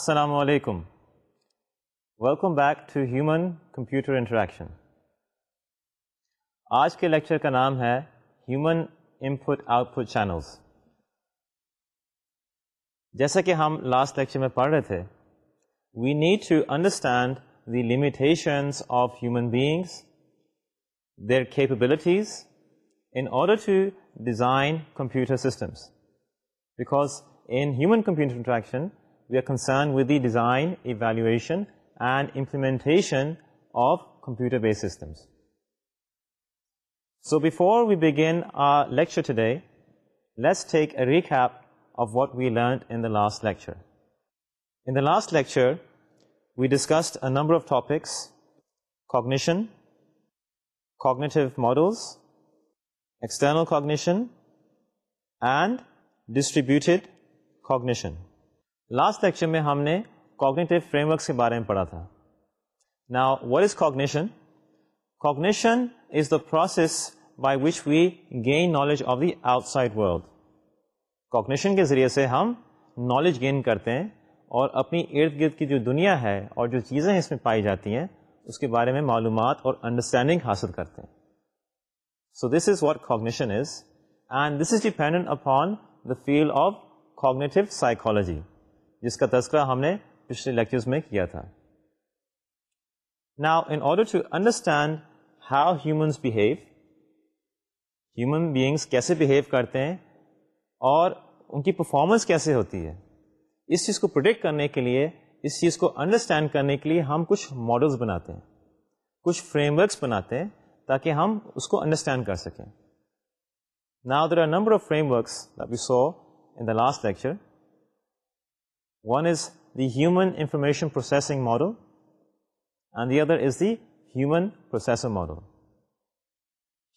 السلام علیکم welcome back to human computer interaction آج کے لیکچر کا نام ہے human input output channels جیسا کہ ہم لاسٹ لیکچر میں پڑھ رہے تھے we need to understand the limitations of human beings their capabilities in order to design computer systems because in human computer interaction We are concerned with the design, evaluation, and implementation of computer-based systems. So before we begin our lecture today, let's take a recap of what we learned in the last lecture. In the last lecture, we discussed a number of topics: cognition, cognitive models, external cognition, and distributed cognition. Last lecture میں ہم نے cognitive frame works کے بارے میں پڑھا تھا نا what is cognition cognition is the process by which we gain knowledge of the outside world cognition کے ذریعے سے ہم نالج گین کرتے ہیں اور اپنی ارد گرد کی جو دنیا ہے اور جو چیزیں اس میں پائی جاتی ہیں اس کے بارے میں معلومات اور انڈرسٹینڈنگ حاصل کرتے ہیں so this is what cognition is and this is dependent upon the field of cognitive psychology جس کا تذکرہ ہم نے پچھلے لیکچرز میں کیا تھا now in order to understand how humans behave human beings کیسے بہیو کرتے ہیں اور ان کی پرفارمنس کیسے ہوتی ہے اس چیز کو پروڈکٹ کرنے کے لیے اس چیز کو انڈرسٹینڈ کرنے کے لیے ہم کچھ ماڈلس بناتے ہیں کچھ فریم ورکس بناتے ہیں تاکہ ہم اس کو انڈرسٹینڈ کر سکیں now there are number of frameworks we saw in the last lecture one is the human information processing model and the other is the human processor model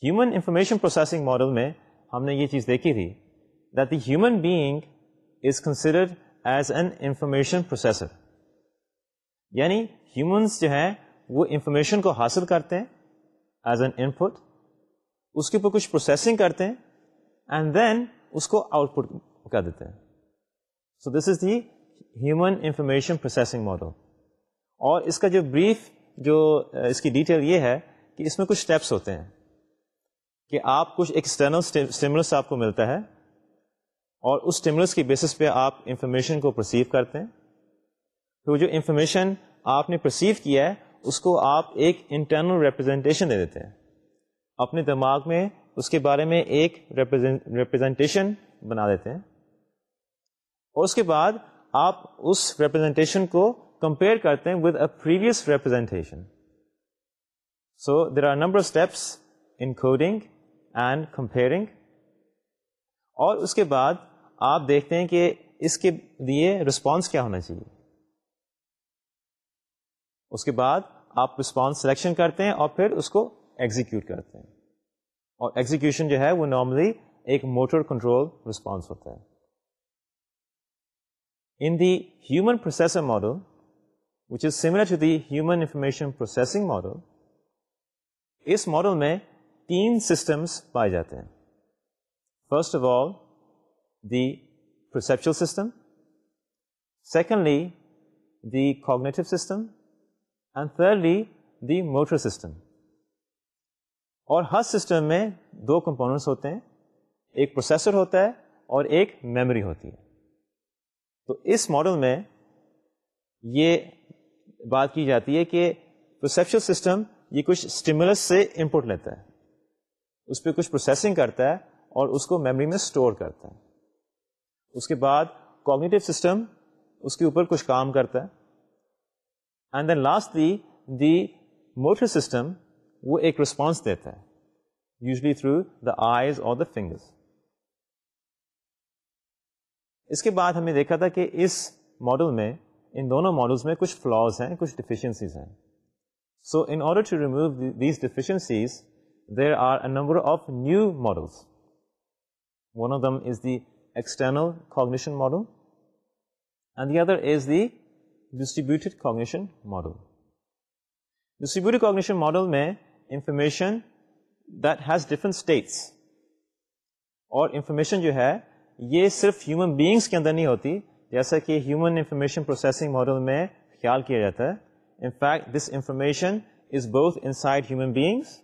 human information processing model میں ہم نے یہ چیز دیکھی تھی that the human being is consider as an information processor یعنی humans جو ہیں وہ انفارمیشن کو حاصل کرتے ہیں ایز این ان پٹ اس کے اوپر کچھ پروسیسنگ کرتے ہیں اینڈ دین اس کو آؤٹ پٹ کر دیتے ہیں so this is the human information processing model اور اس کا جو بریف جو اس کی ڈیٹیل یہ ہے کہ اس میں کچھ اسٹیپس ہوتے ہیں کہ آپ کچھ ایکسٹرنل اسٹیملس آپ کو ملتا ہے اور اس اسٹیملس کی بیسس پہ آپ انفارمیشن کو پرسیو کرتے ہیں تو جو انفارمیشن آپ نے پرسیو کیا ہے اس کو آپ ایک انٹرنل ریپرزینٹیشن دے دیتے ہیں اپنے دماغ میں اس کے بارے میں ایک ریپرزینٹیشن بنا دیتے ہیں اور اس کے بعد آپ اس ریپرزینٹیشن کو کمپیئر کرتے ہیں with a previous representation so there are number steps encoding and comparing اور اس کے بعد آپ دیکھتے ہیں کہ اس کے لیے رسپانس کیا ہونا چاہیے اس کے بعد آپ رسپانس سلیکشن کرتے ہیں اور پھر اس کو ایگزیکیوٹ کرتے ہیں اور ایگزیکیوشن جو ہے وہ نارملی ایک موٹر کنٹرول رسپانس ہوتا ہے in the human processor model which is similar to the human information processing model us model میں تین سسٹمس پائے جاتے ہیں first of all the perceptual system secondly the cognitive system and thirdly the motor system اور ہر system میں دو components ہوتے ہیں ایک پروسیسر ہوتا ہے اور ایک میموری ہوتی ہے تو اس ماڈل میں یہ بات کی جاتی ہے کہ پروسیپشن سسٹم یہ کچھ اسٹیمولس سے انپٹ لیتا ہے اس پہ کچھ پروسیسنگ کرتا ہے اور اس کو میموری میں اسٹور کرتا ہے اس کے بعد کوگنیٹو سسٹم اس کے اوپر کچھ کام کرتا ہے and then lastly the motor system وہ ایک رسپانس دیتا ہے یوزلی تھرو دا آئیز اور دا فنگرس اس کے بعد ہم نے دیکھا تھا کہ اس ماڈل میں ان دونوں ماڈلس میں کچھ فلاز ہیں کچھ ڈیفیشئنسیز ہیں so in order to remove these deficiencies there are a number of new models one of them is the external cognition model and the other is the distributed cognition model distributed cognition model میں information that has different states اور information جو ہے یہ صرف human beings کے اندر نہیں ہوتی جیسا کہ ہیومن انفارمیشن پروسیسنگ ماڈل میں خیال کیا جاتا ہے in fact this information is both inside human beings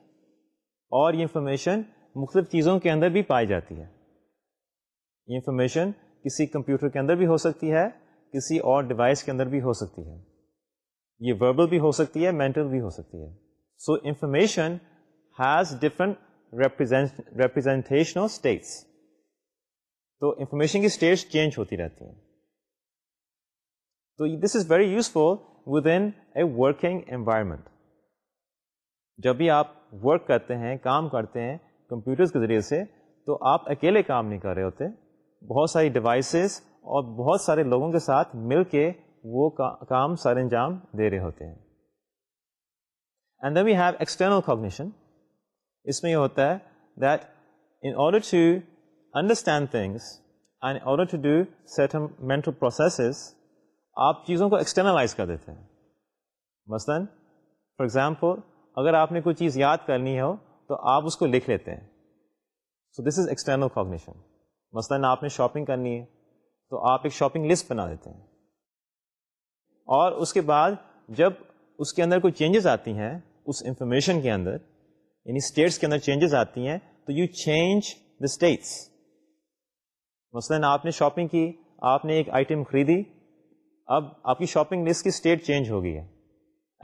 اور یہ انفارمیشن مختلف چیزوں کے اندر بھی پائی جاتی ہے یہ انفارمیشن کسی کمپیوٹر کے اندر بھی ہو سکتی ہے کسی اور ڈیوائس کے اندر بھی ہو سکتی ہے یہ وربل بھی ہو سکتی ہے مینٹل بھی ہو سکتی ہے so information has different representation of states تو انفارمیشن کی اسٹیج چینج ہوتی رہتی ہیں تو this is very useful with in a working environment جب بھی آپ ورک کرتے ہیں کام کرتے ہیں کمپیوٹرز کے ذریعے سے تو آپ اکیلے کام نہیں کر رہے ہوتے بہت ساری ڈیوائسیز اور بہت سارے لوگوں کے ساتھ مل کے وہ کام سر انجام دے رہے ہوتے ہیں and then we have external cognition اس میں یہ ہوتا ہے that in order to understand things and order to do set mental processes آپ چیزوں کو ایکسٹرنلائز کر دیتے ہیں مثلاً فار ایگزامپل اگر آپ نے کوئی چیز یاد کرنی ہو تو آپ اس کو لکھ لیتے ہیں so this is external cognition مثلاً آپ نے شاپنگ کرنی ہے تو آپ ایک شاپنگ لسٹ بنا دیتے ہیں اور اس کے بعد جب اس کے اندر کوئی چینجز آتی ہیں اس انفارمیشن کے اندر یعنی اسٹیٹس کے اندر چینجز آتی ہیں تو یو چینج دا اسٹیٹس مثلاً آپ نے شاپنگ کی آپ نے ایک آئٹم خریدی اب آپ کی شاپنگ لسٹ کی اسٹیٹ چینج ہو گئی ہے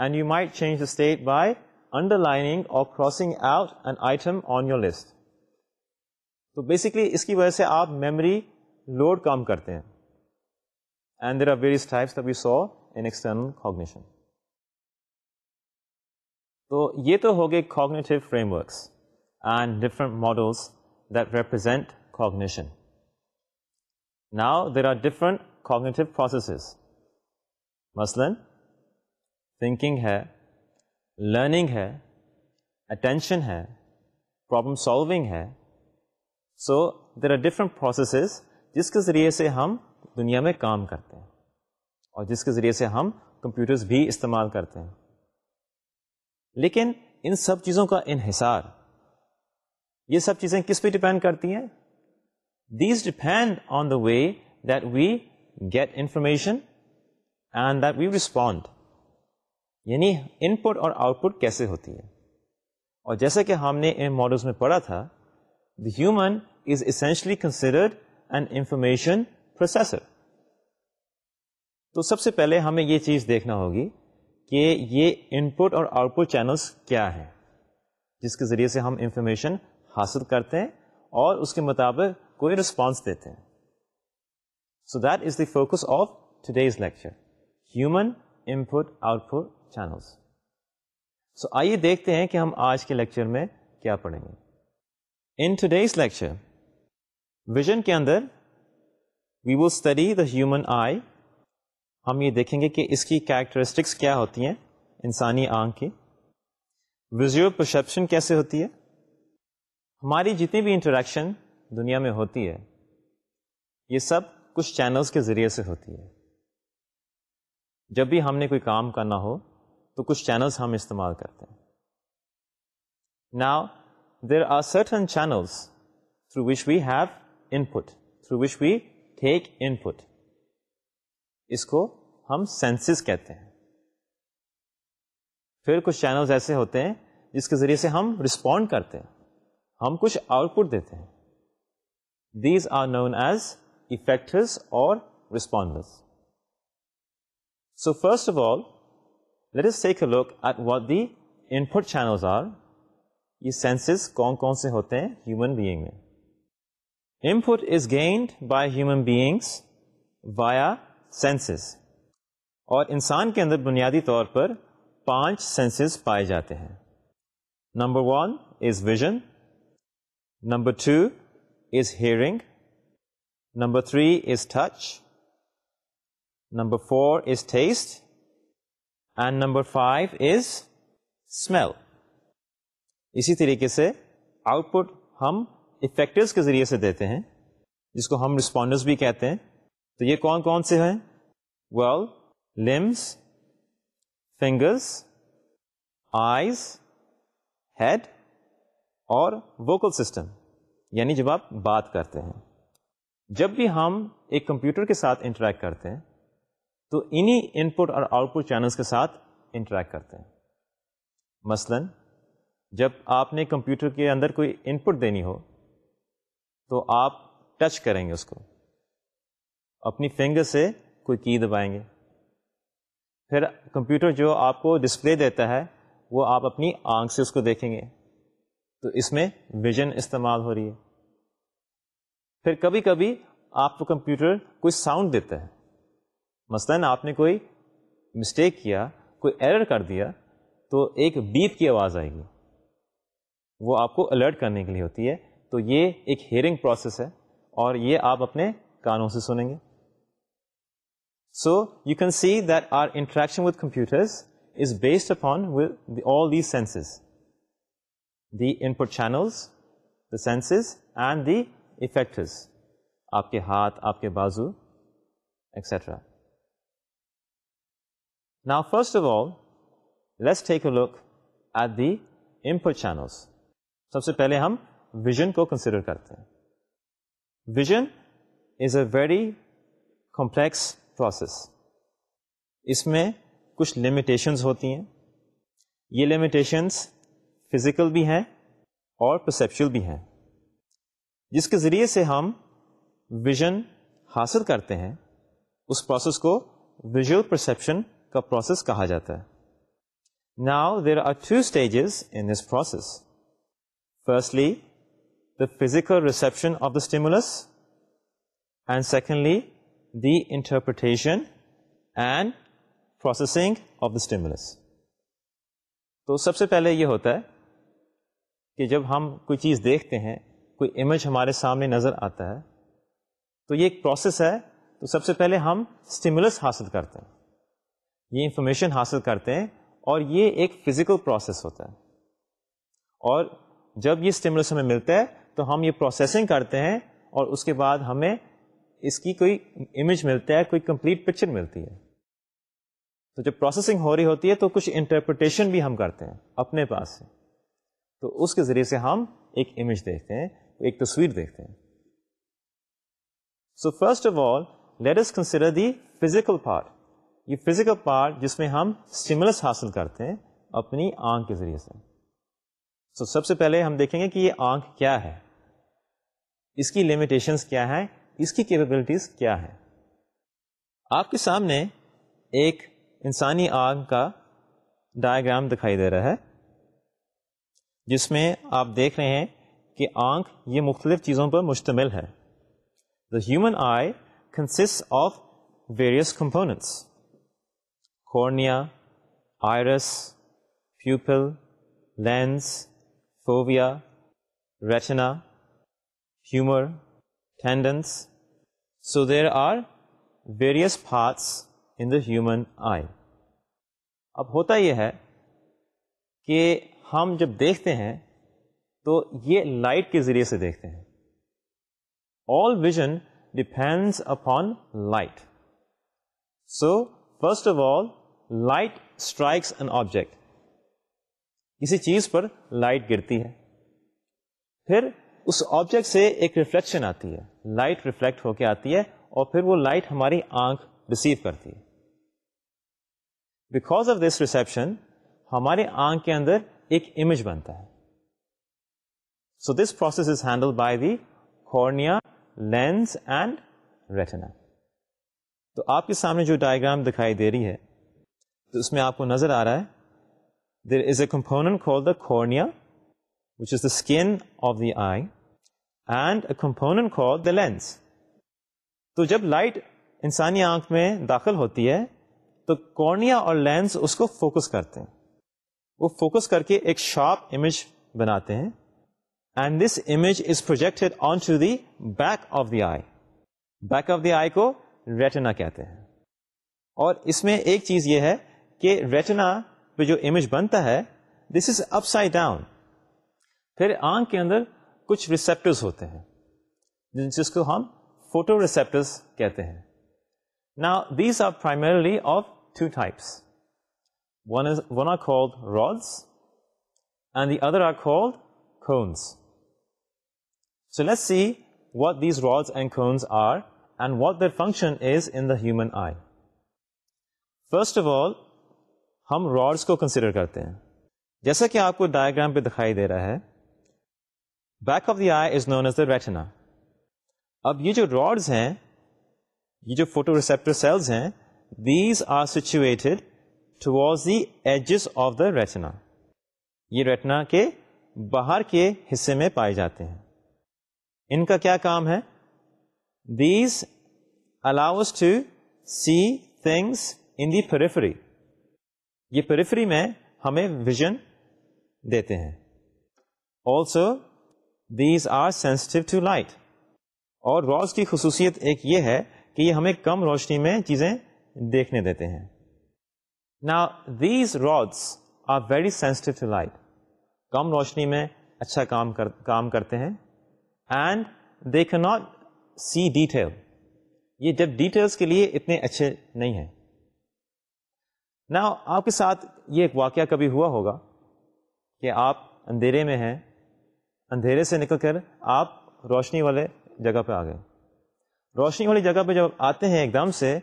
and you might change the state by underlining اور crossing out an item on your list تو بیسکلی اس کی وجہ سے آپ میموری لوڈ کم کرتے ہیں and there are various types we saw in external cognition تو یہ تو ہو گئے cognitive frameworks and different models that represent cognition now there are different processes. مثلاً تھنکنگ ہے لرننگ ہے اٹینشن ہے پرابلم solving ہے so there are different processes جس کے ذریعے سے ہم دنیا میں کام کرتے ہیں اور جس کے ذریعے سے ہم کمپیوٹرز بھی استعمال کرتے ہیں لیکن ان سب چیزوں کا انحصار یہ سب چیزیں کس پہ ڈپینڈ کرتی ہیں these depend on the way that we get information and that we respond. یعنی input اور آؤٹ پٹ کیسے ہوتی ہے اور جیسا کہ ہم نے ان ماڈلس میں پڑھا تھا the human is essentially considered an information processor تو سب سے پہلے ہمیں یہ چیز دیکھنا ہوگی کہ یہ ان پٹ اور آؤٹ پٹ چینلس کیا ہیں جس کے ذریعے سے ہم انفارمیشن حاصل کرتے ہیں اور اس کے مطابق کوئی رسپانس دیتے ہیں so that is the focus of today's lecture human input output channels سو آئیے دیکھتے ہیں کہ ہم آج کے لیکچر میں کیا پڑھیں گے ان ٹوڈیز لیکچر ویژن کے اندر we will study the human eye ہم یہ دیکھیں گے کہ اس کی کیریکٹرسٹکس کیا ہوتی ہیں انسانی آنکھ کی ویژول پرسپشن کیسے ہوتی ہے ہماری جتنی بھی انٹریکشن دنیا میں ہوتی ہے یہ سب کچھ چینلز کے ذریعے سے ہوتی ہے جب بھی ہم نے کوئی کام کرنا ہو تو کچھ چینلز ہم استعمال کرتے ہیں now there are certain channels through which we have input through which we take input اس کو ہم سینسز کہتے ہیں پھر کچھ چینلز ایسے ہوتے ہیں جس کے ذریعے سے ہم رسپونڈ کرتے ہیں ہم کچھ آؤٹ پٹ دیتے ہیں these are known as effects اور responses so first of all let us look at what the inputs are یہ سینسز کون کون سے ہوتے ہیں ہیومن بیئنگ میں input is gained by human beings via senses اور انسان کے اندر بنیادی طور پر پانچ سینسز پائے جاتے ہیں number one is vision number two hear number three is touch number four is taste and number five is smell اسی طریقے سے آؤٹ پٹ ہم افیکٹ کے ذریعے سے دیتے ہیں جس کو ہم ریسپونڈر بھی کہتے ہیں تو یہ کون کون سے ہیں well limbs fingers eyes head اور ووکل سسٹم یعنی جب آپ بات کرتے ہیں جب بھی ہم ایک کمپیوٹر کے ساتھ انٹریکٹ کرتے ہیں تو انہی ان پٹ اور آؤٹ پٹ چینلس کے ساتھ انٹریکٹ کرتے ہیں مثلا جب آپ نے کمپیوٹر کے اندر کوئی ان پٹ دینی ہو تو آپ ٹچ کریں گے اس کو اپنی فنگر سے کوئی کی دبائیں گے پھر کمپیوٹر جو آپ کو ڈسپلے دیتا ہے وہ آپ اپنی آنکھ سے اس کو دیکھیں گے تو اس میں ویژن استعمال ہو رہی ہے پھر کبھی کبھی آپ کو کمپیوٹر کوئی ساؤنڈ دیتا ہے مثلاً آپ نے کوئی مسٹیک کیا کوئی ایرر کر دیا تو ایک بیپ کی آواز آئے گی وہ آپ کو الرٹ کرنے کے لیے ہوتی ہے تو یہ ایک ہیئرنگ پروسیس ہے اور یہ آپ اپنے کانوں سے سنیں گے so you can see that our interaction with computers is based upon all the senses the input channels and the effectors آپ کے ہاتھ آپ کے بازو ایکسیٹرا نا first of all let's take a look at the input channels سب سے پہلے ہم ویژن کو کنسیڈر کرتے ہیں vision is a very complex process اس میں کچھ لمیٹیشنز ہوتی ہیں یہ لمیٹیشنس فزیکل بھی ہیں اور پرسیپشل بھی ہیں جس کے ذریعے سے ہم ویژن حاصل کرتے ہیں اس پروسیس کو ویژل پرسیپشن کا پروسیس کہا جاتا ہے now there are two stages in this process firstly the physical reception of the stimulus and secondly the interpretation and processing of the stimulus تو سب سے پہلے یہ ہوتا ہے کہ جب ہم کوئی چیز دیکھتے ہیں کوئی امیج ہمارے سامنے نظر آتا ہے تو یہ ایک پروسیس ہے تو سب سے پہلے ہم اسٹیمولس حاصل کرتے ہیں یہ انفارمیشن حاصل کرتے ہیں اور یہ ایک فزیکل پروسیس ہوتا ہے اور جب یہ اسٹیمولس ہمیں ملتا ہے تو ہم یہ پروسیسنگ کرتے ہیں اور اس کے بعد ہمیں اس کی کوئی امیج ملتا ہے کوئی کمپلیٹ پکچر ملتی ہے تو جب پروسیسنگ ہو رہی ہوتی ہے تو کچھ انٹرپریٹیشن بھی ہم کرتے ہیں اپنے پاس سے تو اس کے ذریعے سے ہم ایک امیج دیکھتے ہیں ایک تصویر دیکھتے ہیں so first of all let us consider the physical part یہ فزیکل پارٹ جس میں ہم اسٹیملس حاصل کرتے ہیں اپنی آنکھ کے ذریعے سے سو so, سب سے پہلے ہم دیکھیں گے کہ یہ آنکھ کیا ہے اس کی لمیٹیشنس کیا ہیں اس کی کیپبلٹیز کیا ہے آپ کے سامنے ایک انسانی آنکھ کا ڈائیگرام دکھائی دے رہا ہے جس میں آپ دیکھ رہے ہیں کہ آنکھ یہ مختلف چیزوں پر مشتمل ہے the human eye consist of various components cornea iris pupil lens fovea retina humour tendons so there are various parts in the human eye اب ہوتا یہ ہے کہ ہم جب دیکھتے ہیں تو یہ لائٹ کے ذریعے سے دیکھتے ہیں all vision depends upon light so first of all light strikes an object کسی چیز پر لائٹ گرتی ہے پھر اس آبجیکٹ سے ایک ریفلیکشن آتی ہے لائٹ ریفلیکٹ ہو کے آتی ہے اور پھر وہ لائٹ ہماری آنکھ ریسیو کرتی ہے بیکاز آف دس ریسیپشن ہمارے آنکھ کے اندر ایک امیج بنتا ہے this process is handled by the cornea lens and retina تو آپ کے سامنے جو ڈائگرام دکھائی دے رہی ہے تو اس میں آپ کو نظر آ رہا ہے there is a component call the cornea component call the lens تو جب لائٹ انسانی آنکھ میں داخل ہوتی ہے تو کورنیا اور لینس اس کو فوکس کرتے ہیں وہ فوکس کر کے ایک شارپ امیج بناتے ہیں and this image is project on to the back of the eye back of the eye کو ریٹنا کہتے ہیں اور اس میں ایک چیز یہ ہے کہ ریٹنا پہ جو امیج بنتا ہے this is upside down پھر آنکھ کے اندر کچھ ریسپٹس ہوتے ہیں جس کو ہم فوٹو ریسپٹس کہتے ہیں نا these are primarily of two types one one are called rods and the other are called so let see what these rod are and what their function is in a human eye first of all ہم rods کو consider کرتے ہیں جیسا کہ آپ کو diagram پہ دکھائی دے رہا ہے back of the eye is known as the retina اب یہ جو راڈز ہیں یہ جو فوٹو ریسپٹر سیلز ہیں these are situated the edges of the retina یہ ریٹنا کے باہر کے حصے میں پائے جاتے ہیں ان کا کیا کام ہے these allows to see things in the periphery یہ پریفری میں ہمیں ویژن دیتے ہیں also these are sensitive to light اور روز کی خصوصیت ایک یہ ہے کہ یہ ہمیں کم روشنی میں چیزیں دیکھنے دیتے ہیں نا these rods are very sensitive to light کم روشنی میں اچھا کام کر کام کرتے ہیں and they can not see detail یہ جب ڈیٹیلس کے لیے اتنے اچھے نہیں ہیں نہ آپ کے ساتھ یہ ایک واقعہ کبھی ہوا ہوگا کہ آپ اندھیرے میں ہیں اندھیرے سے نکل کر آپ روشنی والے جگہ پہ آ گئے روشنی والی جگہ پہ جب آتے ہیں ایک دم سے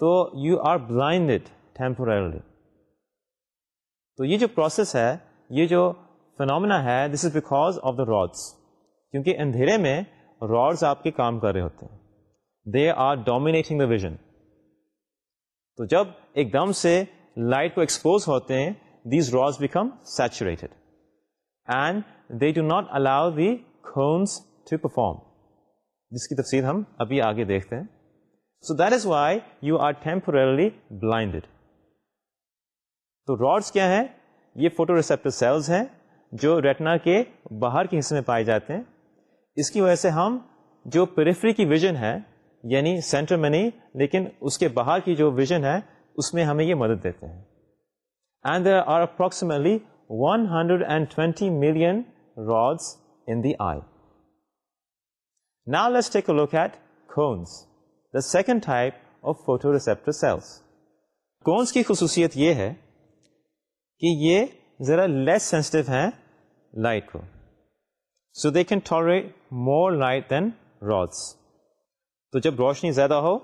تو یو آر بلائنڈ ٹیمپورلی تو یہ جو پروسیس ہے یہ جو فنومنا ہے this is because of the rods کیونکہ اندھیرے میں راڈس آپ کے کام کر رہے ہوتے ہیں they are dominating the vision تو جب ایک دم سے لائٹ کو ایکسپوز ہوتے ہیں these rods become saturated and they do not allow the cones to perform جس کی تفصیل ہم ابھی آگے دیکھتے ہیں so that is why you are temporarily blind تو راڈس کیا ہیں یہ فوٹو ریسپٹ سیلز ہیں جو ریٹنا کے باہر کے حصے میں پائے جاتے ہیں اس کی وجہ سے ہم جو پریفری کی ویژن ہے یعنی سینٹر میں نہیں لیکن اس کے باہر کی جو ویژن ہے اس میں ہمیں یہ مدد دیتے ہیں and there are approximately one hundred and twenty million rods in the eye نا let's take a look at cones the second type of photoreceptor cells cones کی خصوصیت یہ ہے کہ یہ ذرا لیس سینسٹو ہیں لائٹ کو so they can tolerate more light than rods تو جب روشنی زیادہ ہو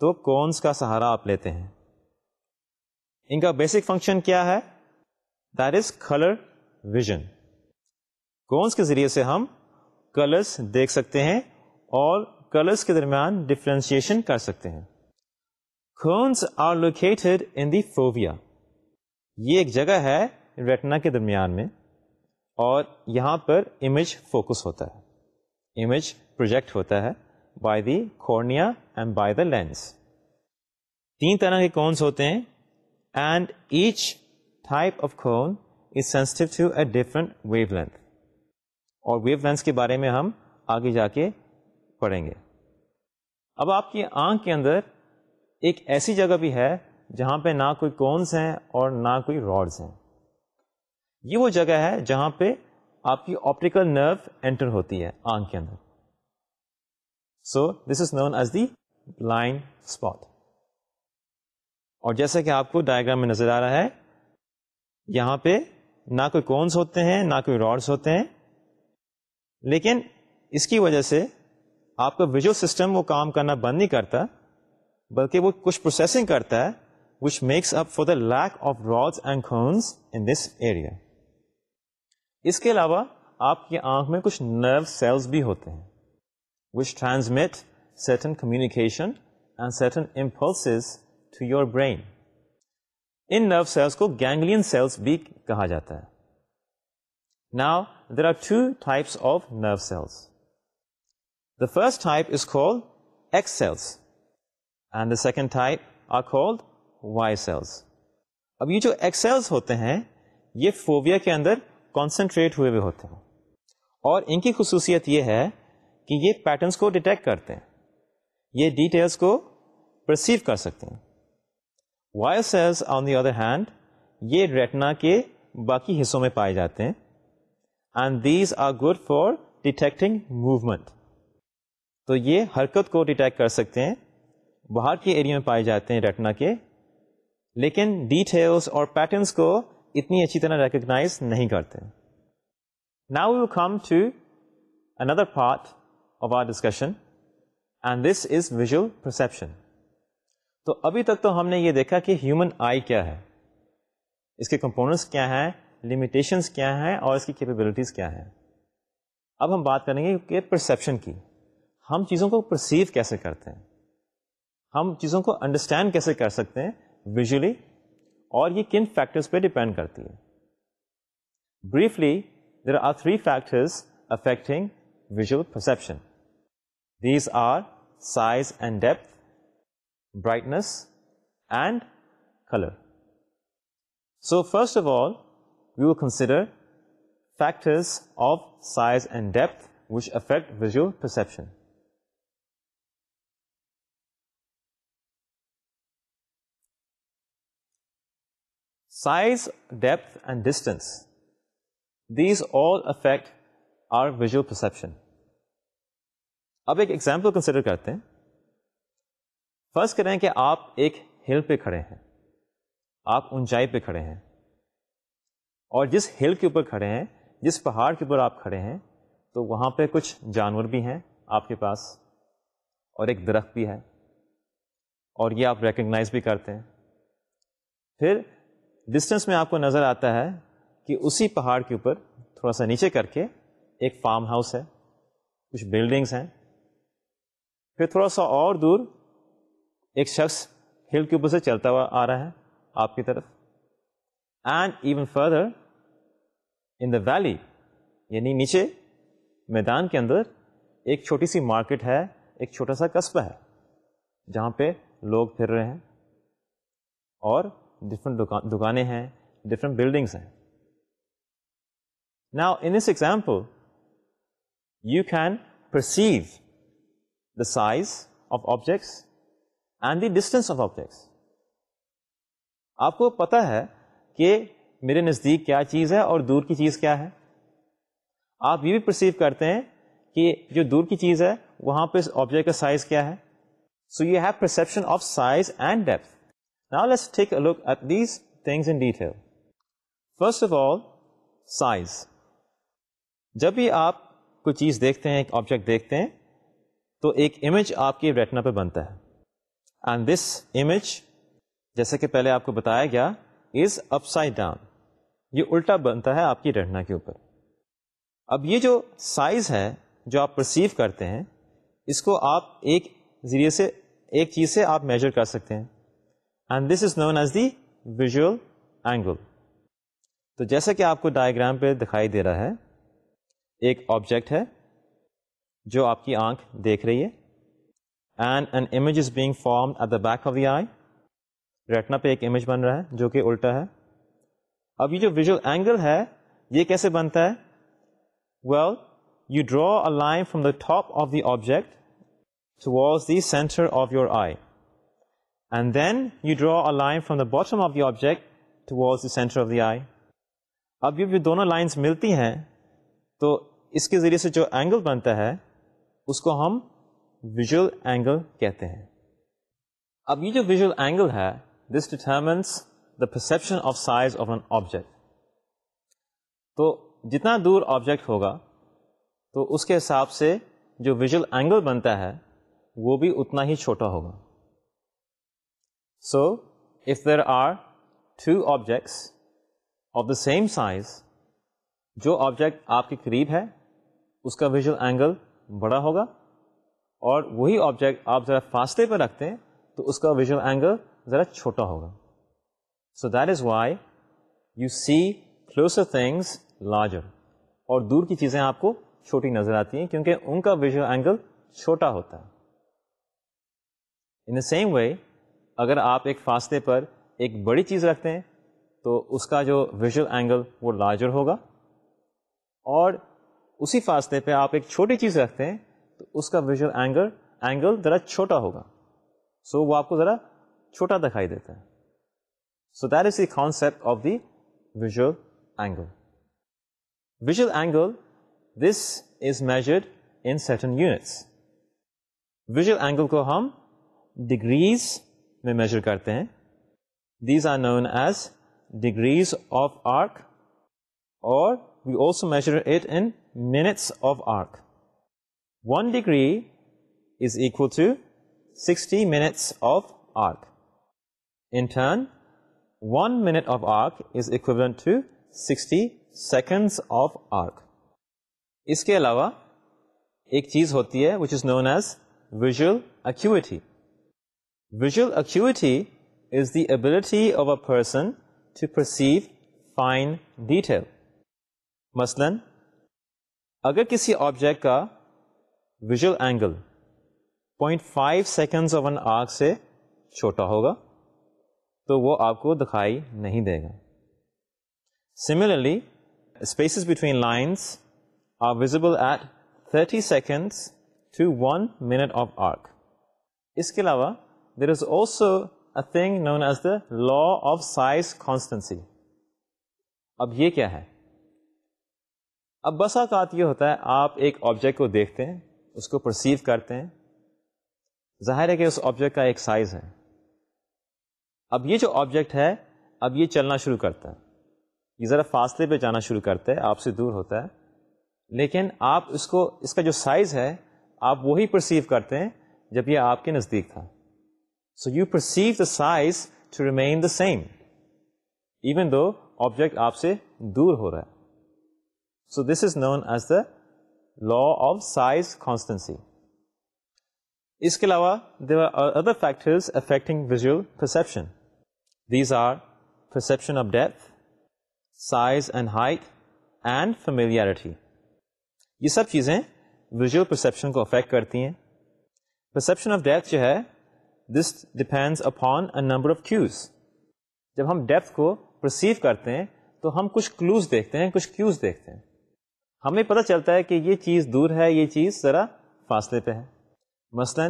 تو کونس کا سہارا آپ لیتے ہیں ان کا بیسک فنکشن کیا ہے that is colour vision cones کے ذریعے سے ہم کلرس دیکھ سکتے ہیں اور کلرس کے درمیان ڈفرینشیشن کر سکتے ہیں cones are located in the fovea یہ ایک جگہ ہے ریٹنا کے درمیان میں اور یہاں پر امیج فوکس ہوتا ہے image project ہوتا ہے by the cornea and by the lens تین طرح کے cones ہوتے ہیں and each type of cone is sensitive to a different wavelength اور ویو لینس کے بارے میں ہم آگے جا کے پڑھیں گے اب آپ کی آنکھ کے اندر ایک ایسی جگہ بھی ہے جہاں پہ نہ کوئی کونس ہیں اور نہ کوئی راڈز ہیں یہ وہ جگہ ہے جہاں پہ آپ کی آپٹیکل نرو اینٹر ہوتی ہے آنکھ کے اندر so this is known as the blind spot اور جیسا کہ آپ کو ڈائگرام میں نظر آ رہا ہے یہاں پہ نہ کوئی کونس ہوتے ہیں نہ کوئی راڈس ہوتے ہیں لیکن اس کی وجہ سے آپ کا ویژل سسٹم وہ کام کرنا بند نہیں کرتا بلکہ وہ کچھ پروسیسنگ کرتا ہے which makes up for the lack of rods and cones in this area اس کے علاوہ آپ کی آنکھ میں کچھ نرو سیلز بھی ہوتے ہیں which transmit certain impulses to your brain in nerve cells کو گینگلین سیلس بھی کہا جاتا ہے now there are two types of nerve cells the first type is call X cells and the second type are called Y cells اب یہ جو X cells ہوتے ہیں یہ فوبیا کے اندر کانسنٹریٹ ہوئے ہوئے ہوتے ہیں اور ان کی خصوصیت یہ ہے کہ یہ پیٹرنس کو ڈیٹیکٹ کرتے ہیں یہ ڈیٹیلس کو پرسیو کر سکتے ہیں Y cells on the other hand یہ ریٹنا کے باقی حصوں میں پائے جاتے ہیں and these are good for detecting movement تو یہ حرکت کو ڈیٹیکٹ کر سکتے ہیں باہر کے ایریا میں پائے جاتے ہیں ریٹنا کے لیکن ڈیٹیلس اور پیٹرنس کو اتنی اچھی طرح ریکگنائز نہیں کرتے now you come to another part of our discussion and this is visual perception تو ابھی تک تو ہم نے یہ دیکھا کہ ہیومن آئی کیا ہے اس کے کمپوننٹس کیا ہیں لمیٹیشنس کیا ہیں اور اس کی کیپیبلٹیز کیا ہیں اب ہم بات کریں گے کہ پرسیپشن کی ہم چیزوں کو پرسیو کیسے کرتے ہیں ہم چیزوں کو انڈرسٹینڈ کیسے کر سکتے ہیں ویژولی اور یہ کن فیکٹرس پہ ڈپینڈ کرتی ہے briefly there are three factors affecting perception these are size and depth brightness and colour so first of all we will consider factors of size and depth which affect visual perception size depth and distance these all affect our visual perception اب ایک example consider کرتے ہیں فرض کریں کہ آپ ایک ہل پہ کھڑے ہیں آپ اونچائی پہ کھڑے ہیں اور جس ہل کے اوپر کھڑے ہیں جس پہاڑ کے اوپر آپ کھڑے ہیں تو وہاں پہ کچھ جانور بھی ہیں آپ کے پاس اور ایک درخت بھی ہے اور یہ آپ ریکگنائز بھی کرتے ہیں پھر ڈسٹینس میں آپ کو نظر آتا ہے کہ اسی پہاڑ کے اوپر تھوڑا سا نیچے کر کے ایک فارم ہاؤس ہے کچھ بلڈنگس ہیں پھر تھوڑا سا اور دور ایک شخص ہل کے اوپر سے چلتا ہوا آ رہا ہے آپ کی طرف and even further in the valley یعنی نیچے میدان کے اندر ایک چھوٹی سی مارکیٹ ہے ایک چھوٹا سا قصبہ ہے جہاں پہ لوگ پھر رہے ہیں اور ڈفرنٹ دکانیں ہیں ڈفرنٹ بلڈنگس ہیں نا in this example you can perceive the size of objects and the distance of objects آپ کو پتا ہے کہ میرے نزدیک کیا چیز ہے اور دور کی چیز کیا ہے آپ یہ بھی پرسیو کرتے ہیں کہ جو دور کی چیز ہے وہاں پہ آبجیکٹ کا سائز کیا ہے so you have perception of size and depth Now let's take a look at these things in detail. First of all, size. جب بھی آپ کوئی چیز دیکھتے ہیں ایک آبجیکٹ دیکھتے ہیں تو ایک امیج آپ کی ریٹنا پہ بنتا ہے اینڈ دس امیج جیسے کہ پہلے آپ کو بتایا گیا از اپ یہ الٹا بنتا ہے آپ کی ریٹنا کے اوپر اب یہ جو سائز ہے جو آپ پرسیو کرتے ہیں اس کو آپ ایک ذریعے سے ایک چیز سے آپ میجر کر سکتے ہیں and this is known as the visual angle تو جیسا کہ آپ کو ڈائیگرام پہ دکھائی دے رہا ہے ایک آبجیکٹ ہے جو آپ کی آنکھ دیکھ رہی ہے and an image is being form at the back of the eye retina پہ ایک امیج بن رہا ہے جو کہ الٹا ہے اب یہ جو ویژول اینگل ہے یہ کیسے بنتا ہے well you draw line from the top of the object was the centre of your eye and then you draw line from the bottom of you object the centre of the eye اب جب یہ دونوں lines ملتی ہیں تو اس کے ذریعے سے جو اینگل بنتا ہے اس کو ہم ویژل اینگل کہتے ہیں اب یہ جو ویژل اینگل ہے this determines the perception of size of an object تو جتنا دور آبجیکٹ ہوگا تو اس کے حساب سے جو ویژل اینگل بنتا ہے وہ بھی اتنا ہی چھوٹا ہوگا so if there are two objects of the same size جو آبجیکٹ آپ کے قریب ہے اس کا ویژول اینگل بڑا ہوگا اور وہی آبجیکٹ آپ ذرا فاصلے پہ رکھتے ہیں تو اس کا ویژول اینگل ذرا چھوٹا ہوگا so that is why you see closer things larger اور دور کی چیزیں آپ کو چھوٹی نظر آتی ہیں کیونکہ ان کا ویژول اینگل چھوٹا ہوتا ہے ان دا سیم وے اگر آپ ایک فاصلے پر ایک بڑی چیز رکھتے ہیں تو اس کا جو ویژول اینگل وہ لارجر ہوگا اور اسی فاصلے پہ آپ ایک چھوٹی چیز رکھتے ہیں تو اس کا ویژول اینگل اینگل ذرا چھوٹا ہوگا سو so, وہ آپ کو ذرا چھوٹا دکھائی دیتا ہے so that is the concept of the visual angle visual angle this is measured in certain units visual angle کو ہم ڈگریز میں میجر کرتے ہیں these are known as degrees of arc اور we also measure it in minutes of arc one degree is equal to sixty minutes of arc in turn one minute of arc is equivalent to sixty seconds of arc اس کے علاوہ ایک چیز ہوتی ہے which is known as visual acuity visuality is the ability of a person to perceive fine detail مثلاً اگر کسی آبجیکٹ کا visual angle point five seconds arc سے چھوٹا ہوگا تو وہ آپ کو دکھائی نہیں دے گا similarly spaces between lines visible at thirty seconds through one minute of arc اس کے علاوہ there is also a thing known as the law of size constancy اب یہ کیا ہے اب بسا اوقات یہ ہوتا ہے آپ ایک آبجیکٹ کو دیکھتے ہیں اس کو پرسیو کرتے ہیں ظاہر ہے کہ اس آبجیکٹ کا ایک سائز ہے اب یہ جو آبجیکٹ ہے اب یہ چلنا شروع کرتا ہے یہ ذرا فاصلے پہ جانا شروع کرتا ہے آپ سے دور ہوتا ہے لیکن آپ اس کو اس کا جو سائز ہے آپ وہی پرسیو کرتے ہیں جب یہ آپ کے نزدیک تھا so you perceive the size to remain the same even though object آپ سے دور ہو رہا ہے so this is known as the law of size constancy اس کے علاوہ there are other factors affecting visual perception these are perception of death size and height and familiarity یہ سب چیزیں ویژل پرسپشن کو افیکٹ کرتی ہیں پرسپشن آف ڈیتھ جو ہے this depends upon a number of cues جب ہم ڈیپتھ کو پرسیو کرتے ہیں تو ہم کچھ کلوز دیکھتے ہیں کچھ کیوز دیکھتے ہیں ہمیں پتہ چلتا ہے کہ یہ چیز دور ہے یہ چیز ذرا فاصلے پہ ہے مثلا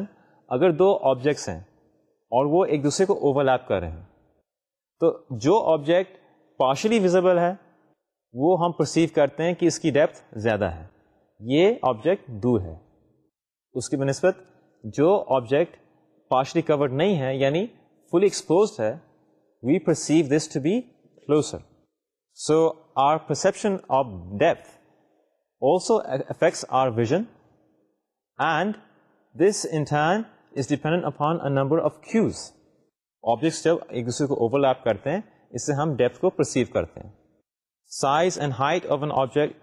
اگر دو آبجیکٹس ہیں اور وہ ایک دوسرے کو اوور لیپ کر رہے ہیں تو جو آبجیکٹ پارشلی ویزیبل ہے وہ ہم پرسیو کرتے ہیں کہ اس کی ڈیپتھ زیادہ ہے یہ آبجیکٹ دور ہے اس کی بنسبت جو آبجیکٹ پارشلی کورڈ نہیں ہے یعنی فلی ایکسپوزڈ ہے we perceive this to be closer so our perception of depth also affects our vision and this in turn is dependent upon a number of cues objects جب ایک دوسرے کو overlap کرتے ہیں اس سے ہم ڈیپتھ کو پرسیو کرتے ہیں size and height of an object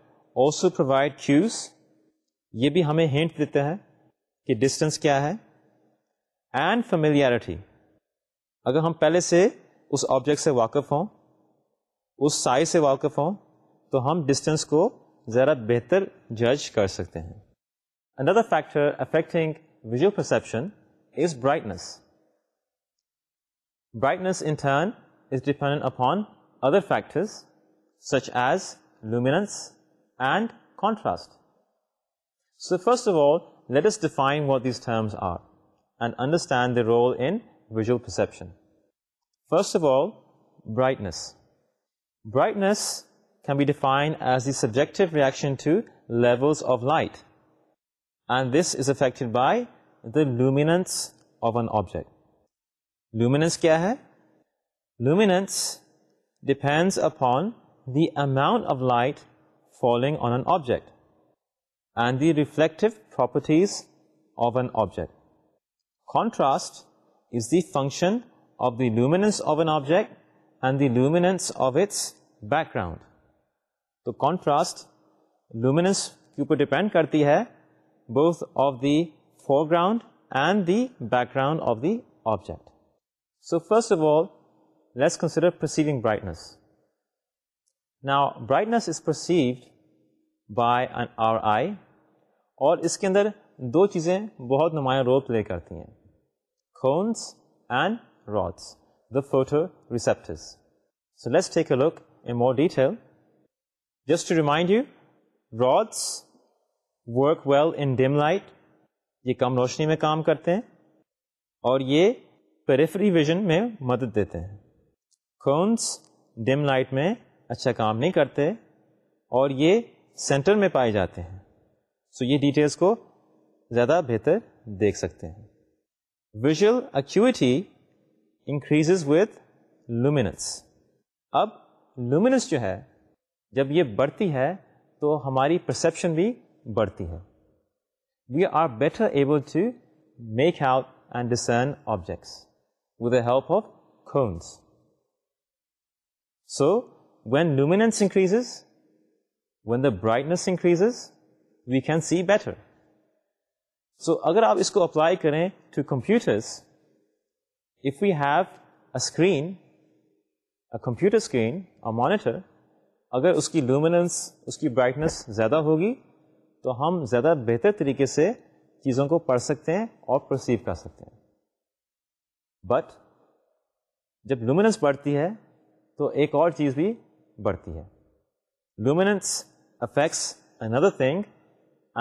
also provide cues یہ بھی ہمیں ہینٹ دیتے ہیں کہ ڈسٹینس کیا ہے اینڈ فیملیرٹی اگر ہم پہلے سے اس آبجیکٹ سے واقف ہوں اس سائز سے واقف ہوں تو ہم ڈسٹینس کو زیادہ بہتر جج کر سکتے ہیں another factor affecting visual perception is brightness brightness in turn is dependent upon other factors such as luminance and contrast so first of all let's define what these terms are and understand their role in visual perception. First of all, brightness. Brightness can be defined as the subjective reaction to levels of light, and this is affected by the luminance of an object. Luminance kya hai? Luminance depends upon the amount of light falling on an object and the reflective properties of an object. Contrast is the function of the luminance of an object and the luminance of its background تو contrast luminance کے اوپر depend کرتی ہے both of the foreground and the background of the object so first of all let's consider perceiving brightness نا brightness is perceived by an our eye اور اس کے اندر دو چیزیں بہت نمایاں رول پلے کرتی ہیں cones and rods the photoreceptors so let take a look in more detail just remind you rods work well in dim light یہ کم روشنی میں کام کرتے ہیں اور یہ پیریفری ویژن میں مدد دیتے ہیں کونس ڈم لائٹ میں اچھا کام نہیں کرتے اور یہ سینٹر میں پائے جاتے ہیں سو so یہ ڈیٹیلس کو زیادہ بہتر دیکھ سکتے ہیں visual acuity increase with luminance اب لومینس جو ہے جب یہ بڑھتی ہے تو ہماری پرسپشن بھی بڑھتی ہے we are better able to make hue and discern objects with the help of cones so when luminance increase when the brightness increase we can see better so اگر آپ اس کو اپلائی کریں to computers if we have a screen a computer screen اور monitor اگر اس کی luminance اس کی برائٹنس زیادہ ہوگی تو ہم زیادہ بہتر طریقے سے چیزوں کو پڑھ سکتے ہیں اور پرسیو کر سکتے ہیں بٹ جب لومیننس بڑھتی ہے تو ایک اور چیز بھی بڑھتی ہے luminance affects another thing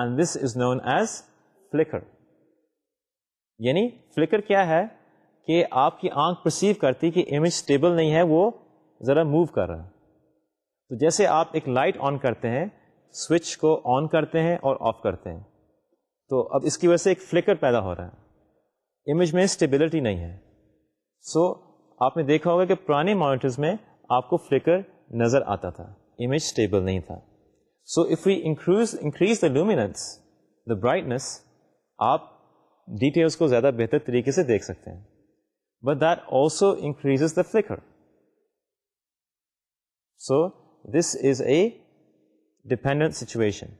and this is known as flicker یعنی فلیکر کیا ہے کہ آپ کی آنکھ پرسیو کرتی کہ امیج اسٹیبل نہیں ہے وہ ذرا موو کر رہا ہے تو جیسے آپ ایک لائٹ آن کرتے ہیں سوئچ کو آن کرتے ہیں اور آف کرتے ہیں تو اب اس کی وجہ سے ایک فلیکر پیدا ہو رہا ہے امیج میں اسٹیبلٹی نہیں ہے سو so, آپ نے دیکھا ہوگا کہ پرانے مانیٹرز میں آپ کو فلیکر نظر آتا تھا امیج اسٹیبل نہیں تھا so if you increase increase the luminance the brightness آپ ڈیٹیلس کو زیادہ بہتر طریقے سے دیکھ سکتے ہیں but that also increase the flicker so this is a dependent situation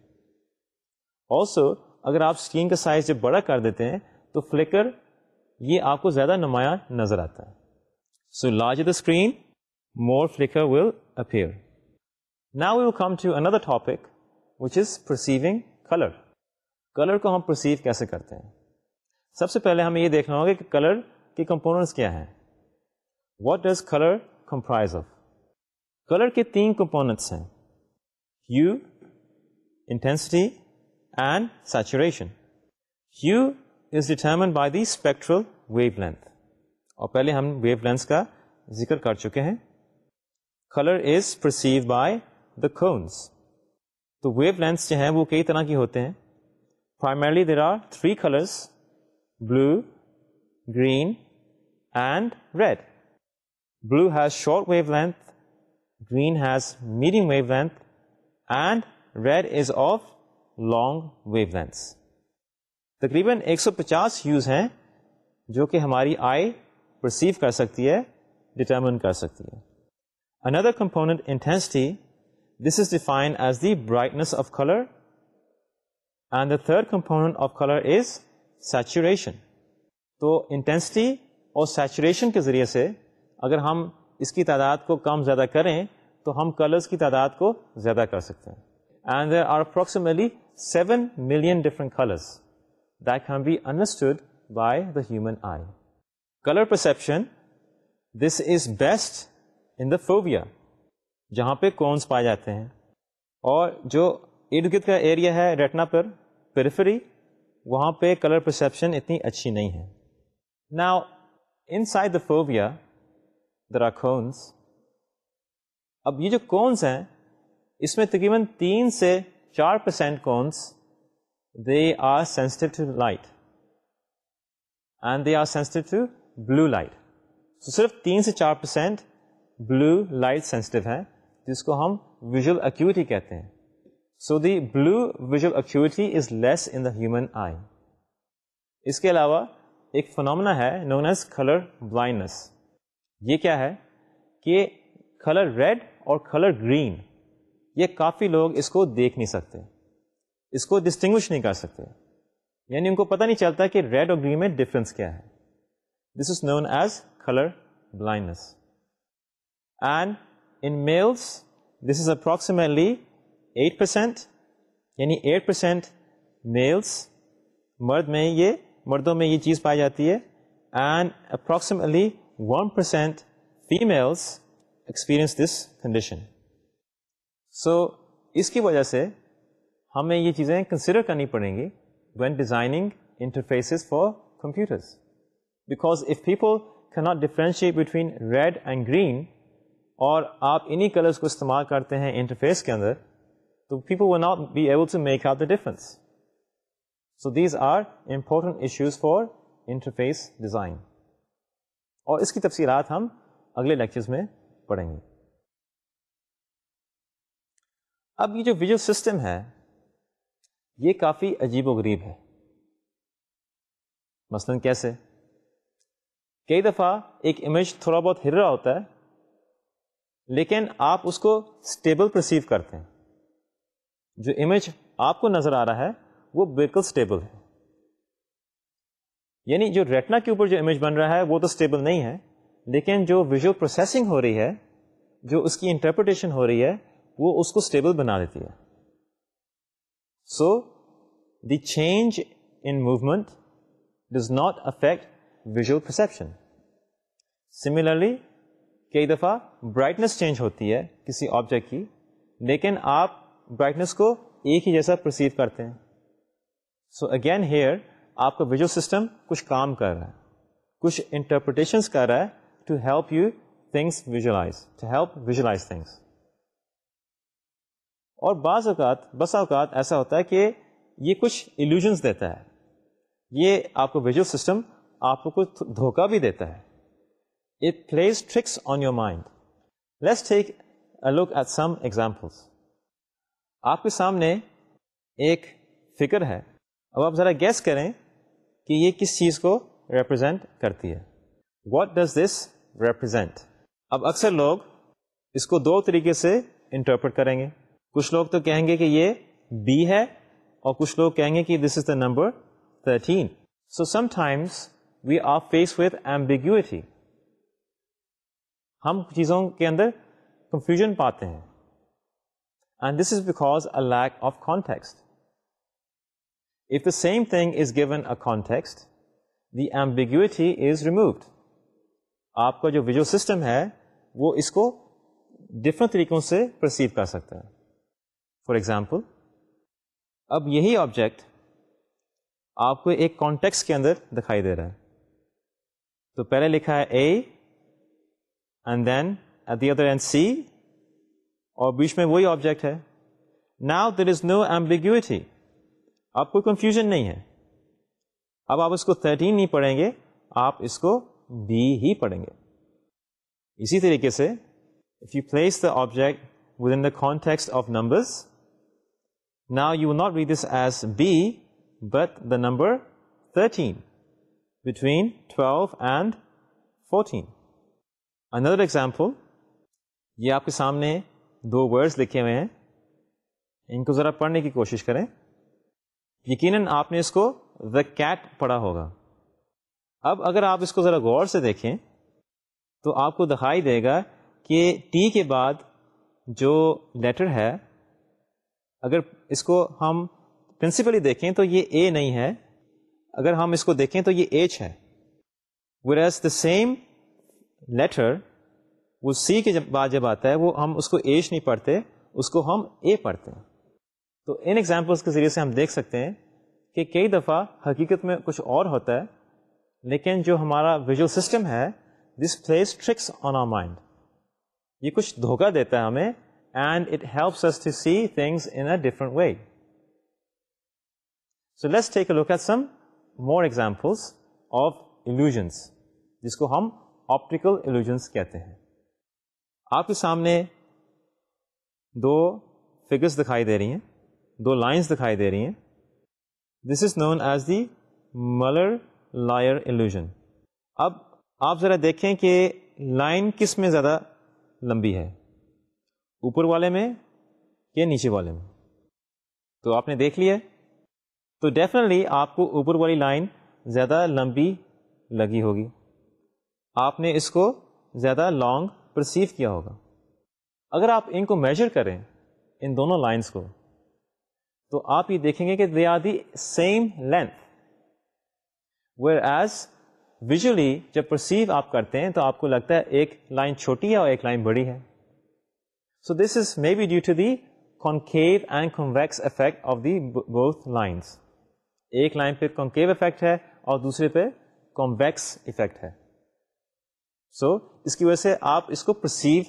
also اگر آپ اسکرین کا سائز جب بڑا کر دیتے ہیں تو فلیکر یہ آپ کو زیادہ نمایاں نظر آتا ہے so large the screen more flicker will appear now come to another topic which is perceiving colour colour کو ہم پرسیو کیسے کرتے ہیں سب سے پہلے ہمیں یہ دیکھنا ہوگا کہ کلر کے کمپوننٹس کیا ہیں what does colour comprise of colour کے تین کمپوننٹس ہیں intensity and saturation hue is determine by the spectral wavelength اور پہلے ہم ویو لینس کا ذکر کر چکے ہیں colour is perceive by the cones تو ویو لینس جو ہیں وہ کئی طرح کی ہوتے ہیں primarily there are three colours blue green and red blue has short wavelength green has medium wavelength and red is of long wave تقریباً ایک سو پچاس ہیوز ہیں جو کہ ہماری آئی پرسیو کر سکتی ہے ڈٹرمن کر سکتی ہے another component intensity this is define as the brightness of colour and the third component of colour is saturation تو انٹینسٹی اور سیچوریشن کے ذریعے سے اگر ہم اس کی تعداد کو کم زیادہ کریں تو ہم کلرز کی تعداد کو زیادہ کر سکتے ہیں and there are approximately seven million different colours that hand be understood by the human eye colour perception this is best in the fovea جہاں پہ کونس پائے جاتے ہیں اور جو ارد گرد کا ایریا ہے ریٹنا پر وہاں پہ کلر پرسیپشن اتنی اچھی نہیں ہے نا inside the fovea there are cones اب یہ جو کونس ہیں اس میں تقریباً تین سے چار percent cones they are sensitive to light and they are sensitive blue light تو صرف تین سے چار پرسینٹ بلو لائٹ سینسٹیو ہے جس کو ہم ویژول ایکوٹی کہتے ہیں so the blue visual acuity is less in the human eye اس کے علاوہ ایک فنامنا ہے نون ایز کلر بلائنڈنس یہ کیا ہے کہ کلر ریڈ اور کلر گرین یہ کافی لوگ اس کو دیکھ نہیں سکتے اس کو ڈسٹنگوش نہیں کر سکتے یعنی ان کو پتہ نہیں چلتا کہ ریڈ اور گرین میں ڈفرینس کیا ہے this is known as colour blindness and in males this is approximately eight percent یعنی ایٹ پرسینٹ میلس مرد میں یہ مردوں میں یہ چیز پائی جاتی ہے and approximately one percent females experience this condition so اس کی وجہ سے ہمیں یہ چیزیں کنسیڈر کرنی پڑیں گی when designing interfaces for computers because of people can't differentiate between red and green اور آپ انہی کلرس کو استعمال کرتے ہیں انٹرفیس کے اندر تو people will not be able to make out the difference so these are important issues for interface design اور اس کی تفصیلات ہم اگلے لیکچرز میں پڑھیں گے اب یہ جو ویژل سسٹم ہے یہ کافی عجیب و غریب ہے مثلا کیسے کئی دفعہ ایک امیج تھوڑا بہت ہر رہا ہوتا ہے لیکن آپ اس کو اسٹیبل پرسیو کرتے ہیں جو امیج آپ کو نظر آ رہا ہے وہ بالکل اسٹیبل ہے یعنی جو ریٹنا کے اوپر جو امیج بن رہا ہے وہ تو اسٹیبل نہیں ہے لیکن جو ویژل پروسیسنگ ہو رہی ہے جو اس کی انٹرپریٹیشن ہو رہی ہے وہ اس کو اسٹیبل بنا دیتی ہے so the change in movement does not affect visual perception similarly کئی دفعہ برائٹنیس چینج ہوتی ہے کسی آبجیکٹ کی لیکن آپ برائٹنیس کو ایک ہی جیسا پرسیو کرتے ہیں سو اگین ہیئر آپ کا ویژل سسٹم کچھ کام کر رہا ہے کچھ انٹرپریٹیشنس کر رہا ہے to help you things visualize to help visualize things اور بعض اوقات بسا اوقات ایسا ہوتا ہے کہ یہ کچھ ایلوژنس دیتا ہے یہ آپ کو ویژل سسٹم آپ کو کچھ دھوکہ بھی دیتا ہے it plays tricks on your mind let's take look at some examples آپ کے سامنے ایک فکر ہے اب آپ ذرا گیس کریں کہ یہ کس چیز کو ریپرزینٹ کرتی ہے واٹ ڈز دس ریپرزینٹ اب اکثر لوگ اس کو دو طریقے سے انٹرپریٹ کریں گے کچھ لوگ تو کہیں گے کہ یہ بی ہے اور کچھ لوگ کہیں گے کہ this is the number thirteen so sometimes we are faced with ambiguity ہم چیزوں کے اندر کنفیوژن پاتے ہیں this is back a lack of context given context the ambiguity آپ کا جو ویژول سسٹم ہے وہ اس کو ڈفرنٹ طریقوں سے پرسیو کر سکتا ہے فار ایگزامپل اب یہی آبجیکٹ آپ کو ایک کانٹیکس کے اندر دکھائی دے رہا ہے تو پہلے لکھا ہے A and then at the other end C اور بیچ میں وہی آبجیکٹ ہے now there is no ambiguity آپ کو کنفیوژن نہیں ہے اب آپ اس کو تھرٹین نہیں پڑھیں گے آپ اس کو بی ہی پڑھیں گے اسی طریقے سے if you place the object within the context of numbers now you not read this as B but the number thirteen between twelve and fourteen another example یہ آپ کے سامنے ہے دو ورڈز لکھے ہوئے ہیں ان کو ذرا پڑھنے کی کوشش کریں یقیناً آپ نے اس کو دا کیٹ پڑھا ہوگا اب اگر آپ اس کو ذرا غور سے دیکھیں تو آپ کو دکھائی دے گا کہ ٹی کے بعد جو لیٹر ہے اگر اس کو ہم پرنسپلی دیکھیں تو یہ اے نہیں ہے اگر ہم اس کو دیکھیں تو یہ ایچ ہے ایز دا سیم لیٹر وہ سی کے بعد جب آتا ہے وہ ہم اس کو ایج نہیں پڑھتے اس کو ہم اے پڑھتے ہیں تو ان ایگزامپلس کے ذریعے سے ہم دیکھ سکتے ہیں کہ کئی دفعہ حقیقت میں کچھ اور ہوتا ہے لیکن جو ہمارا ویژول سسٹم ہے this plays tricks on our mind یہ کچھ دھوکہ دیتا ہے ہمیں and it helps to see things in a different way so let's take a look at some more examples of illusions جس کو ہم آپٹیکل ایلوژنس کہتے ہیں آپ کے سامنے دو فگرس دکھائی دے رہی ہیں دو لائنس دکھائی دے رہی ہیں this is known as the Muller Lyer illusion اب آپ ذرا دیکھیں کہ لائن کس میں زیادہ لمبی ہے اوپر والے میں یا نیچے والے میں تو آپ نے دیکھ لیا ہے تو ڈیفینیٹلی آپ کو اوپر والی لائن زیادہ لمبی لگی ہوگی آپ نے اس کو زیادہ لانگ پرسیو کیا ہوگا اگر آپ ان کو میجر کریں ان دونوں لائنس کو تو آپ یہ دیکھیں گے کہ they are the same length whereas visually جب پرسیو آپ کرتے ہیں تو آپ کو لگتا ہے ایک لائن چھوٹی ہے اور ایک لائن بڑی ہے so this is may be due to the and convex effect of the both lines ایک لائن پہ کونکیو افیکٹ ہے اور دوسرے پہ کونویکس افیکٹ ہے سو اس کی وجہ سے آپ اس کو پرسیو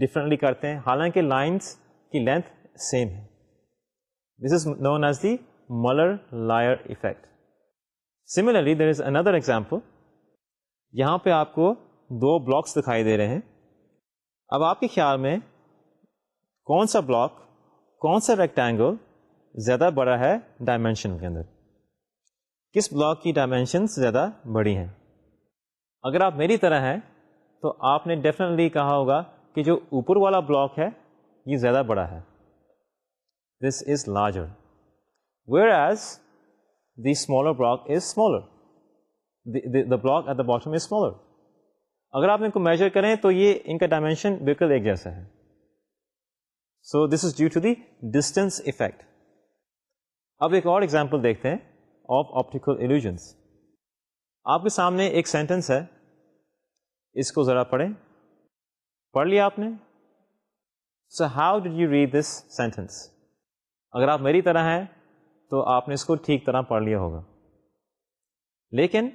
ڈفرینٹلی کرتے ہیں حالانکہ لائنس کی لینتھ سیم ہے this is known as the Muller Lyer effect similarly there is another example یہاں پہ آپ کو دو بلاکس دکھائی دے رہے ہیں اب آپ کے خیال میں کون سا بلاک کون سا ریکٹینگل زیادہ بڑا ہے ڈائمینشن کے اندر کس بلاک کی ڈائمینشنس زیادہ بڑی ہیں اگر آپ میری طرح ہیں تو آپ نے ڈیفینیٹلی کہا ہوگا کہ جو اوپر والا بلاک ہے یہ زیادہ بڑا ہے this is larger whereas the smaller block is smaller the block at the bottom is smaller اگر آپ ان کو میجر کریں تو یہ ان کا ڈائمینشن بالکل ایک جیسا ہے so this is due to the distance effect اب ایک اور ایگزامپل دیکھتے ہیں آف آپٹیکل ایلیوژ آپ کے سامنے ایک سینٹینس ہے اس کو ذرا پڑھیں پڑھ لیا آپ نے so how did you read this sentence اگر آپ میری طرح ہیں تو آپ نے اس کو ٹھیک طرح پڑھ لیا ہوگا لیکن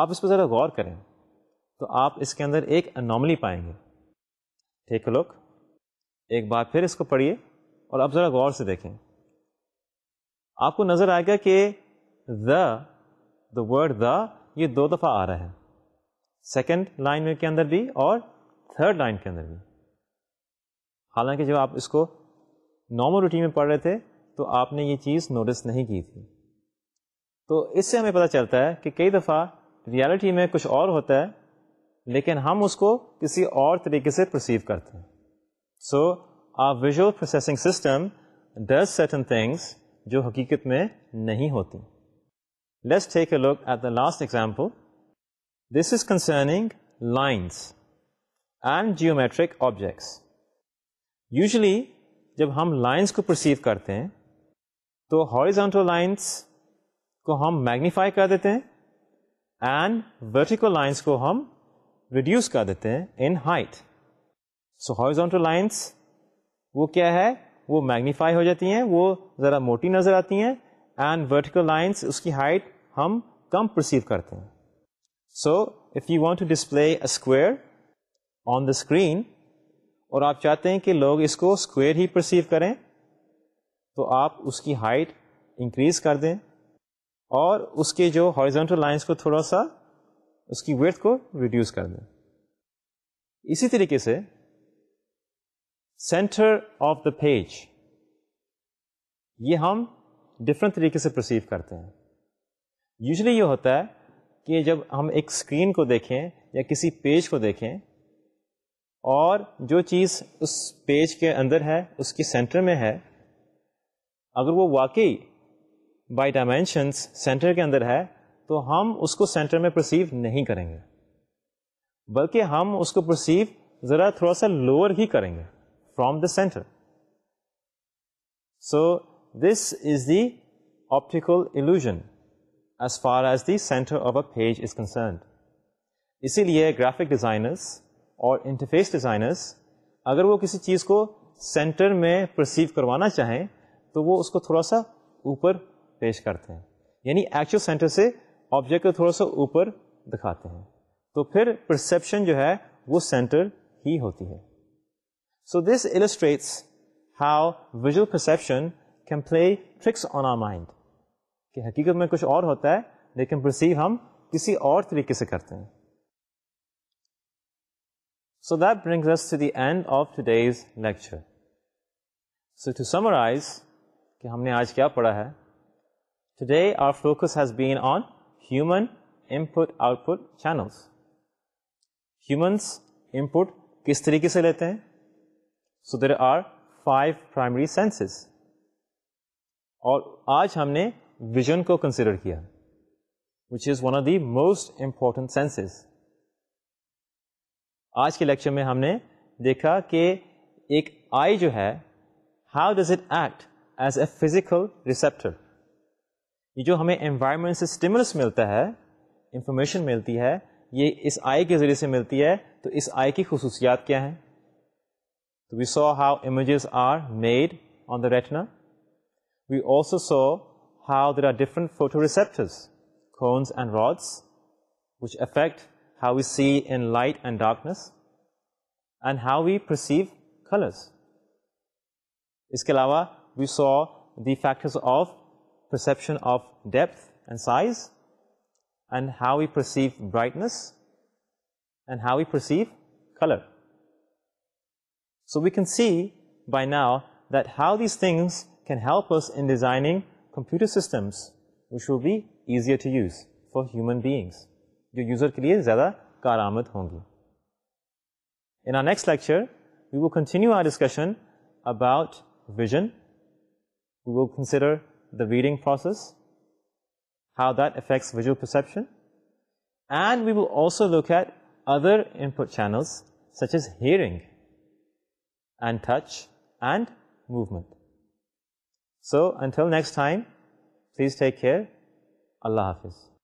آپ اس پہ ذرا غور کریں تو آپ اس کے اندر ایک اناملی پائیں گے ٹھیک لوک ایک بار پھر اس کو پڑھیے اور آپ ذرا غور سے دیکھیں آپ کو نظر آئے گا کہ دا دا ورڈ دا یہ دو دفعہ آ رہا ہے سیکنڈ لائن کے اندر بھی اور تھرڈ لائن کے اندر بھی حالانکہ جب آپ اس کو نارمل روٹین میں پڑھ رہے تھے تو آپ نے یہ چیز نوٹس نہیں کی تھی تو اس سے ہمیں پتہ چلتا ہے کہ کئی دفعہ ریالٹی میں کچھ اور ہوتا ہے لیکن ہم اس کو کسی اور طریقے سے پرسیو کرتے ہیں so a visual processing system does certain things جو حقیقت میں نہیں ہوتی let's take a look at the last example this is concerning lines and geometric objects usually جب ہم لائنس کو پرسیو کرتے ہیں تو horizontal لائنس کو ہم میگنیفائی کر دیتے ہیں اینڈ ورٹیکل لائنس کو ہم reduce کر دیتے ہیں in height so horizontal lines وہ کیا ہے وہ میگنیفائی ہو جاتی ہیں وہ ذرا موٹی نظر آتی ہیں اینڈ ورٹیکل لائنس اس کی ہائٹ ہم کم پرسیو کرتے ہیں so if you want to display a square on the screen اور آپ چاہتے ہیں کہ لوگ اس کو اسکوئر ہی پرسیو کریں تو آپ اس کی ہائٹ انکریز کر دیں اور اس کے جو ہارزونٹل لائنس کو تھوڑا سا اس کی ویتھ کو ریڈیوس کر دیں اسی طریقے سے سینٹر آف دا پیج یہ ہم ڈفرنٹ طریقے سے پرسیو کرتے ہیں یوزلی یہ ہوتا ہے کہ جب ہم ایک اسکرین کو دیکھیں یا کسی پیج کو دیکھیں اور جو چیز اس پیج کے اندر ہے اس کی سینٹر میں ہے اگر وہ واقعی بائی ڈائمینشنس سینٹر کے اندر ہے تو ہم اس کو سینٹر میں پرسیو نہیں کریں گے بلکہ ہم اس کو پرسیو ذرا تھوڑا سا لوور ہی کریں گے from the centre so this is the optical illusion as far as the centre of a page is concerned اسی لیے گرافک ڈیزائنرس اور انٹرفیس ڈیزائنرس اگر وہ کسی چیز کو سینٹر میں پرسیو کروانا چاہیں تو وہ اس کو تھوڑا سا اوپر پیش کرتے ہیں یعنی ایکچوئل سینٹر سے آبجیکٹ کو تھوڑا سا اوپر دکھاتے ہیں تو پھر پرسیپشن جو ہے وہ سینٹر ہی ہوتی ہے so this illustrates how visual perception can play tricks on our mind کہ حقیقت میں کچھ اور ہوتا ہے لیکن پرسیو ہم کسی اور طریقے سے کرتے ہیں so that brings us to the end of today's lecture so to summarize کہ ہم نے آج کیا پڑھا ہے today our focus has been on human input output channels humans input کس طریقے سے لیتے ہیں so there are five primary senses اور آج ہم نے ویژن کو کنسیڈر کیا which is one of the most important senses آج کے لیکچر میں ہم نے دیکھا کہ ایک آئی جو ہے how does it act as a physical receptor یہ جو ہمیں انوائرمنٹ سے اسٹیملس ملتا ہے انفارمیشن ملتی ہے یہ اس آئی کے ذریعے سے ملتی ہے تو اس آئی کی خصوصیات کیا ہیں we saw how images are made on the retina we also saw how there are different photo receptions and rods which affect how you see in light and darkness and how you perceive colours اس کے علاوہ we saw the factor of perception of depth and size and how you perceive brightness and how you perceive colour so we can see by now that how these things can help in designing computer systems would be easier to use for human beings جو user کے لیے زیادہ کارآمد ہوں گی in our next lecture we will continue our discussion about vision we will consider the reading process how that affects visual perception and we will also look at other channels such as hearing and touch and movement so until next time please take care Allah حافظ